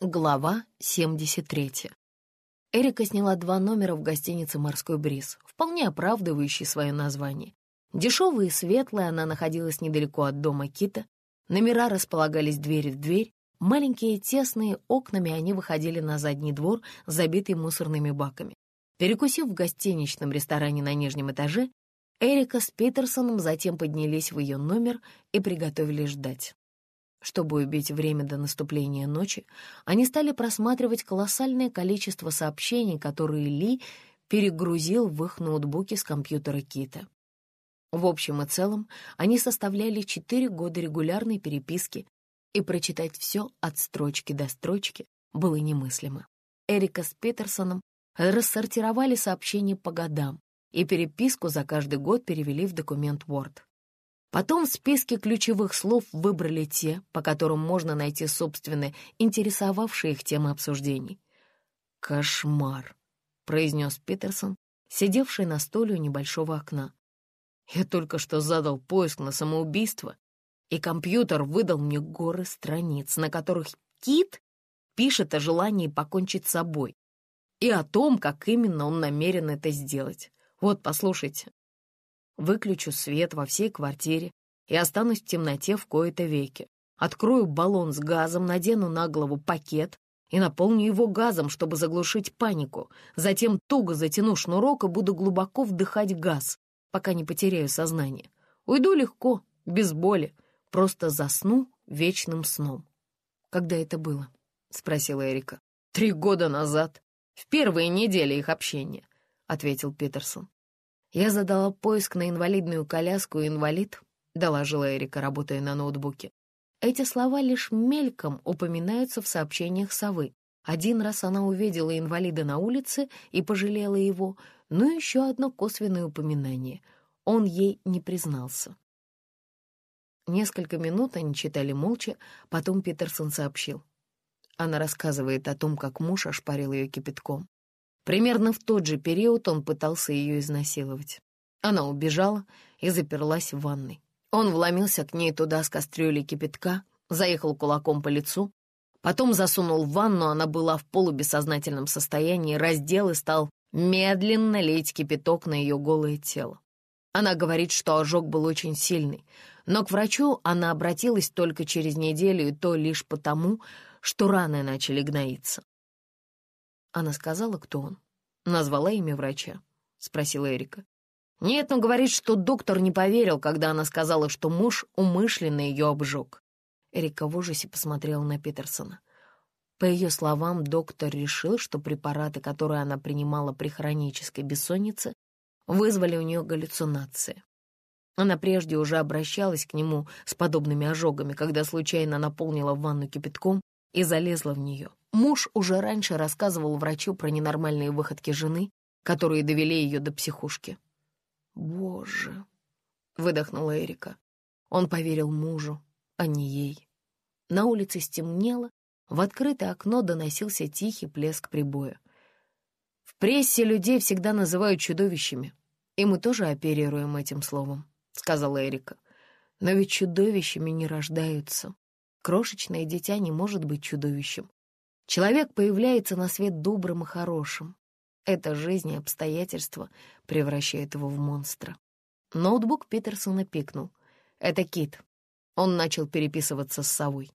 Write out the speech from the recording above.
Глава 73. Эрика сняла два номера в гостинице «Морской бриз», вполне оправдывающий свое название. Дешевая и светлая, она находилась недалеко от дома Кита. Номера располагались дверь в дверь. Маленькие тесные окнами они выходили на задний двор, забитый мусорными баками. Перекусив в гостиничном ресторане на нижнем этаже, Эрика с Питерсоном затем поднялись в ее номер и приготовились ждать. Чтобы убить время до наступления ночи, они стали просматривать колоссальное количество сообщений, которые Ли перегрузил в их ноутбуки с компьютера Кита. В общем и целом, они составляли четыре года регулярной переписки, и прочитать все от строчки до строчки было немыслимо. Эрика с Питерсоном рассортировали сообщения по годам, и переписку за каждый год перевели в документ Word. Потом в списке ключевых слов выбрали те, по которым можно найти собственные, интересовавшие их темы обсуждений. «Кошмар», — произнес Питерсон, сидевший на стуле у небольшого окна. «Я только что задал поиск на самоубийство, и компьютер выдал мне горы страниц, на которых Кит пишет о желании покончить с собой и о том, как именно он намерен это сделать. Вот, послушайте, Выключу свет во всей квартире и останусь в темноте в кои-то веки. Открою баллон с газом, надену на голову пакет и наполню его газом, чтобы заглушить панику. Затем туго затяну шнурок и буду глубоко вдыхать газ, пока не потеряю сознание. Уйду легко, без боли, просто засну вечным сном. «Когда это было?» — спросила Эрика. «Три года назад, в первые недели их общения», — ответил Питерсон. Я задала поиск на инвалидную коляску инвалид, доложила Эрика, работая на ноутбуке. Эти слова лишь мельком упоминаются в сообщениях совы. Один раз она увидела инвалида на улице и пожалела его, но еще одно косвенное упоминание. Он ей не признался. Несколько минут они читали молча, потом Питерсон сообщил. Она рассказывает о том, как муж ошпарил ее кипятком. Примерно в тот же период он пытался ее изнасиловать. Она убежала и заперлась в ванной. Он вломился к ней туда с кастрюлей кипятка, заехал кулаком по лицу, потом засунул в ванну, она была в полубессознательном состоянии, раздел и стал медленно лить кипяток на ее голое тело. Она говорит, что ожог был очень сильный, но к врачу она обратилась только через неделю, и то лишь потому, что раны начали гноиться. Она сказала, кто он. Назвала имя врача. Спросила Эрика. Нет, но говорит, что доктор не поверил, когда она сказала, что муж умышленно ее обжег. Эрика в ужасе посмотрела на Питерсона. По ее словам, доктор решил, что препараты, которые она принимала при хронической бессоннице, вызвали у нее галлюцинации. Она прежде уже обращалась к нему с подобными ожогами, когда случайно наполнила ванну кипятком и залезла в нее. Муж уже раньше рассказывал врачу про ненормальные выходки жены, которые довели ее до психушки. «Боже!» — выдохнула Эрика. Он поверил мужу, а не ей. На улице стемнело, в открытое окно доносился тихий плеск прибоя. В прессе людей всегда называют чудовищами, и мы тоже оперируем этим словом, — сказала Эрика. Но ведь чудовищами не рождаются. Крошечное дитя не может быть чудовищем. Человек появляется на свет добрым и хорошим. Эта жизнь и обстоятельства превращают его в монстра. Ноутбук Питерсона пикнул. Это Кит. Он начал переписываться с совой.